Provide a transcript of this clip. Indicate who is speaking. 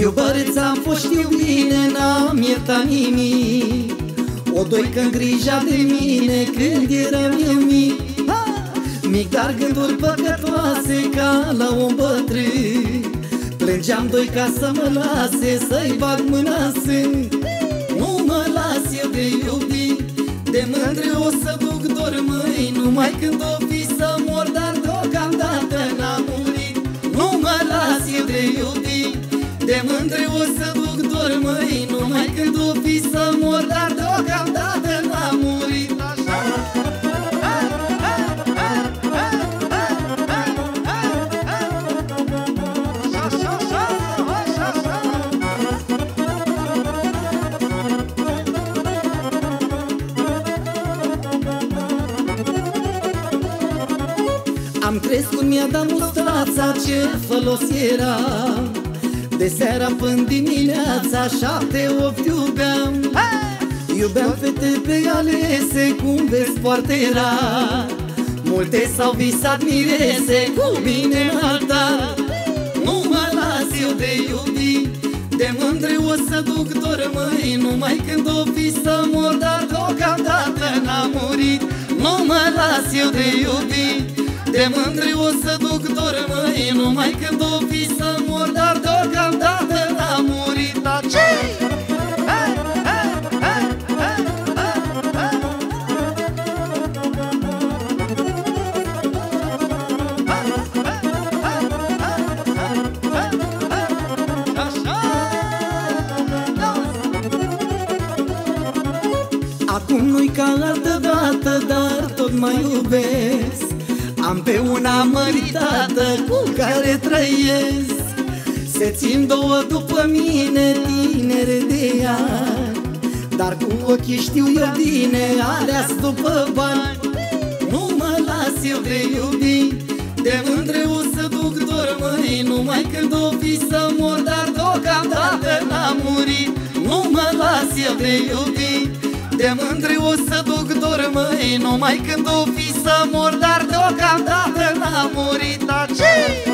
Speaker 1: Iubăreț am fost știu bine, n-am iertat nimic. O doică în grija de mine când eram eu mic Mic, dar gânduri păcătoase ca la un bătrân. Plângeam doi ca să mă lase, să-i bag mâna în Nu mă las eu de iubit, de mândre o să duc dor mâini. Numai când o fi să mor, dar deocamdată n-am murit. Nu mă las eu de iubit, de mândre o să duc dor mâini. Numai Am crescut, mi-a dat mustața, ce folos era. De seara până dimineața, șapte, opt iubeam. Iubeam fete pe alese, cum vezi foarte rar. Multe s-au visat mirese, cu mine în altar Nu mă las eu de iubit, de mândre o să duc dor măi Numai când o fi să mor, dar deocamdată n-am murit. Nu mă las eu de iubit de mândri o să duc dor măi Numai când o fi să mor Dar deocamdată n-am murit Dar ce? Acum nu-i ca altă dată, dar tot mai iubesc Am pe una măritată cu care trăiesc. Se țin două după mine, tinere de ea. Dar cu ochii știu eu bine, aleas după bani. Nu mă las eu de iubit, de mândre o să duc dor măi Numai când o fi să mor, dar deocamdată n-am murit. Nu mă las eu de iubit de mândri o să duc dor măi Numai când o fi să mor Dar deocamdată n-am murit Dar ce?